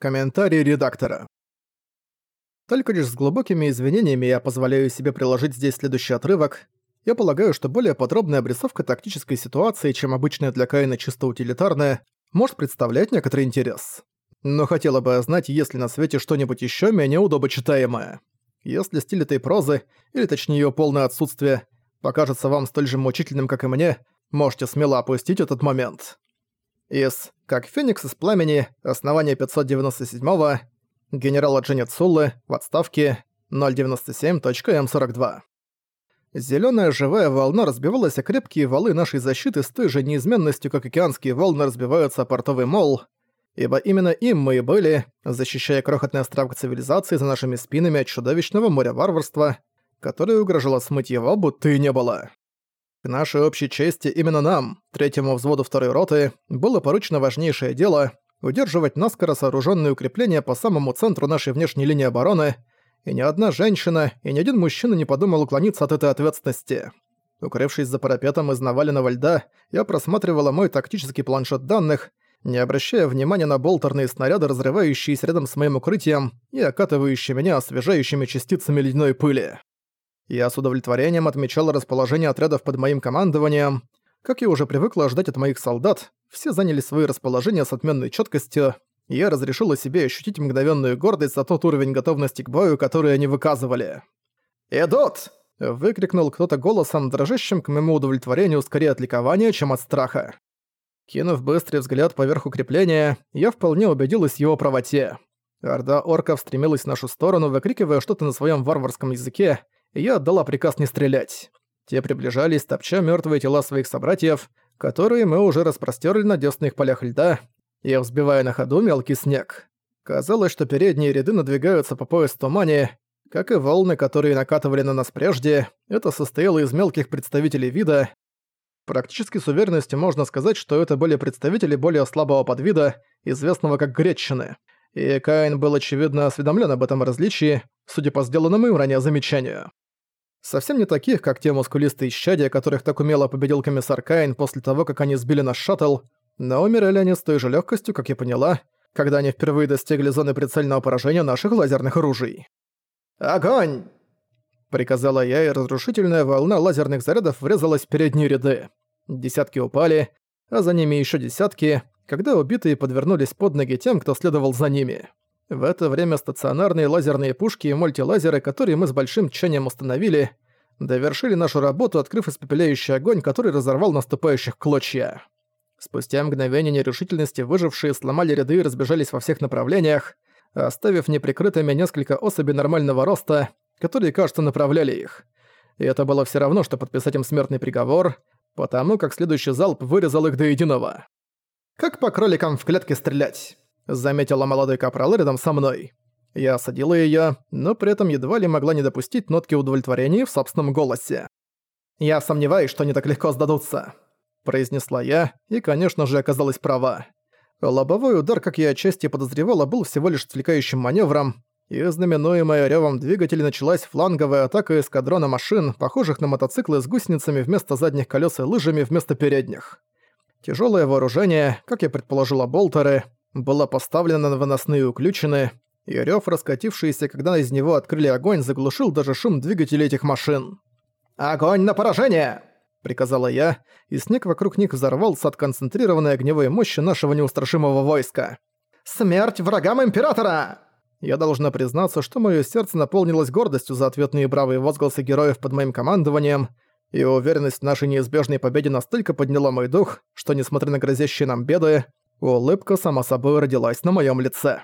Комментарий редактора. Только лишь с глубокими извинениями я позволяю себе приложить здесь следующий отрывок. Я полагаю, что более подробная обрисовка тактической ситуации, чем обычная для Каина чисто утилитарная, может представлять некоторый интерес. Но хотела бы знать, есть ли на свете что-нибудь еще менее удобочитаемое. Если стиль этой прозы, или точнее ее полное отсутствие, покажется вам столь же мучительным, как и мне, можете смело опустить этот момент. Из «Как Феникс из пламени. Основание 597-го. Генерала Дженни Цуллы. В отставке. 097.М42». Зелёная живая волна разбивалась о крепкие валы нашей защиты с той же неизменностью, как океанские волны разбиваются о портовый мол, ибо именно им мы и были, защищая крохотный островок цивилизации за нашими спинами от чудовищного моря варварства, которое угрожало смыть его, будто и не было. К нашей общей чести именно нам, третьему взводу второй роты, было поручено важнейшее дело — удерживать наскоро сооруженные укрепления по самому центру нашей внешней линии обороны, и ни одна женщина и ни один мужчина не подумал уклониться от этой ответственности. Укрывшись за парапетом из наваленного льда, я просматривала мой тактический планшет данных, не обращая внимания на болтерные снаряды, разрывающиеся рядом с моим укрытием и окатывающие меня освежающими частицами ледяной пыли. Я с удовлетворением отмечал расположение отрядов под моим командованием. Как я уже привыкла ждать от моих солдат, все заняли свои расположения с отменной четкостью, и я разрешила себе ощутить мгновенную гордость за тот уровень готовности к бою, который они выказывали. «Идут!» — выкрикнул кто-то голосом, дрожащим к моему удовлетворению скорее от ликования, чем от страха. Кинув быстрый взгляд поверх укрепления, я вполне убедилась в его правоте. Орда орков стремилась в нашу сторону, выкрикивая что-то на своем варварском языке, я отдала приказ не стрелять. Те приближались, топча мертвые тела своих собратьев, которые мы уже распростерли на десных полях льда, и взбивая на ходу мелкий снег. Казалось, что передние ряды надвигаются по пояс в тумане, как и волны, которые накатывали на нас прежде, это состояло из мелких представителей вида. Практически с уверенностью можно сказать, что это были представители более слабого подвида, известного как гречины. И Каин был очевидно осведомлен об этом различии, судя по сделанному им ранее замечанию. Совсем не таких, как те мускулистые исчадия, которых так умело победил комиссар Каин после того, как они сбили наш шаттл, но умерли они с той же легкостью, как я поняла, когда они впервые достигли зоны прицельного поражения наших лазерных оружий. «Огонь!» Приказала я, и разрушительная волна лазерных зарядов врезалась в передние ряды. Десятки упали, а за ними еще десятки, когда убитые подвернулись под ноги тем, кто следовал за ними. В это время стационарные лазерные пушки и мультилазеры, которые мы с большим тщанием установили, довершили нашу работу, открыв испепеляющий огонь, который разорвал наступающих клочья. Спустя мгновение нерешительности выжившие сломали ряды и разбежались во всех направлениях, оставив неприкрытыми несколько особей нормального роста, которые, кажется, направляли их. И это было все равно, что подписать им смертный приговор, потому как следующий залп вырезал их до единого. Как по кроликам в клетке стрелять? Заметила молодой капрал рядом со мной. Я осадила её, но при этом едва ли могла не допустить нотки удовлетворения в собственном голосе. «Я сомневаюсь, что они так легко сдадутся», — произнесла я, и, конечно же, оказалась права. Лобовой удар, как я отчасти подозревала, был всего лишь отвлекающим маневром, и знаменуемая рёвом двигателя началась фланговая атака эскадрона машин, похожих на мотоциклы с гусеницами вместо задних колёс и лыжами вместо передних. Тяжёлое вооружение, как я предположила, болтеры, была поставлена на выносные уключены, и рёв, раскатившийся, когда из него открыли огонь, заглушил даже шум двигателей этих машин. «Огонь на поражение!» — приказала я, и снег вокруг них взорвался от концентрированной огневой мощи нашего неустрашимого войска. «Смерть врагам Императора!» Я должна признаться, что моё сердце наполнилось гордостью за ответные бравые возгласы героев под моим командованием, и уверенность в нашей неизбежной победе настолько подняла мой дух, что, несмотря на грозящие нам беды, Улыбка сама собой родилась на моем лице.